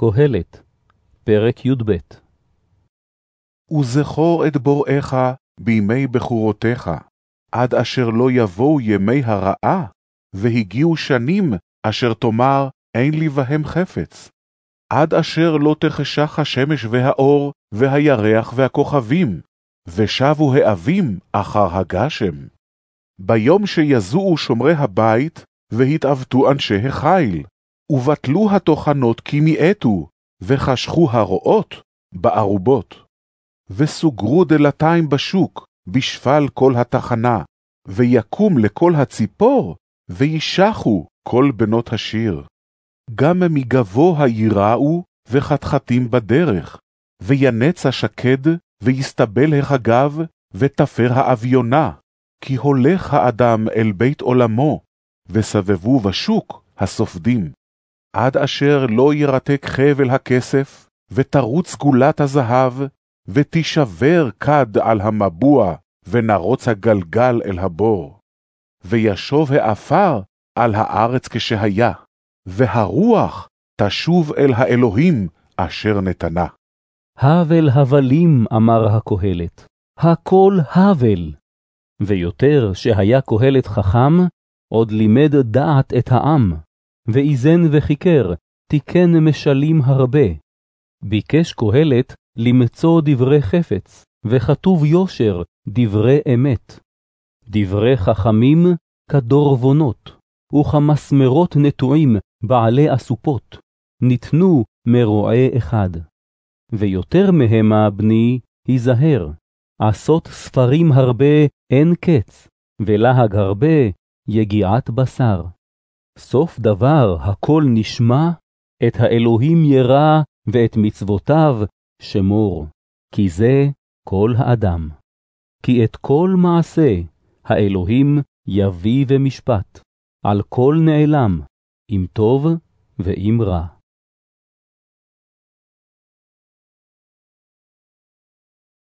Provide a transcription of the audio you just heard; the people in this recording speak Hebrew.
קהלת, פרק י"ב וזכור את בוראיך בימי בחורותיך, עד אשר לא יבואו ימי הרעה, והגיעו שנים אשר תאמר, אין לי בהם חפץ. עד אשר לא תחשך השמש והאור, והירח והכוכבים, ושבו האבים אחר הגשם. ביום שיזועו שומרי הבית, והתעוותו אנשי החיל, ובטלו הטוחנות כי מיעטו, וחשכו הרועות בארובות. וסוגרו דלתיים בשוק, בשפל כל התחנה, ויקום לכל הציפור, וישחו כל בנות השיר. גם מגבוה ייראו, וחתחתים בדרך, וינץ השקד, ויסתבל החגב, ותפר האביונה, כי הולך האדם אל בית עולמו, וסבבו בשוק הסופדים. עד אשר לא ירתק חבל הכסף, ותרוץ גולת הזהב, ותישבר כד על המבוע, ונרוץ הגלגל אל הבור. וישוב העפר על הארץ כשהיה, והרוח תשוב אל האלוהים אשר נתנה. הבל הבלים, אמר הקהלת, הכל הבל. ויותר שהיה קהלת חכם, עוד לימד דעת את העם, ואיזן וחיקר, תיקן משלים הרבה. ביקש קהלת למצוא דברי חפץ, וכתוב יושר, דברי אמת. דברי חכמים כדורבנות, וכמסמרות נטועים בעלי אסופות, ניתנו מרועה אחד. ויותר מהמה, בני, היזהר, עשות ספרים הרבה אין קץ, ולהג הרבה יגיעת בשר. סוף דבר הכל נשמע, את האלוהים ירא ואת מצוותיו שמור, כי זה כל האדם. כי את כל מעשה האלוהים יביא ומשפט, על כל נעלם, אם טוב ואם רע.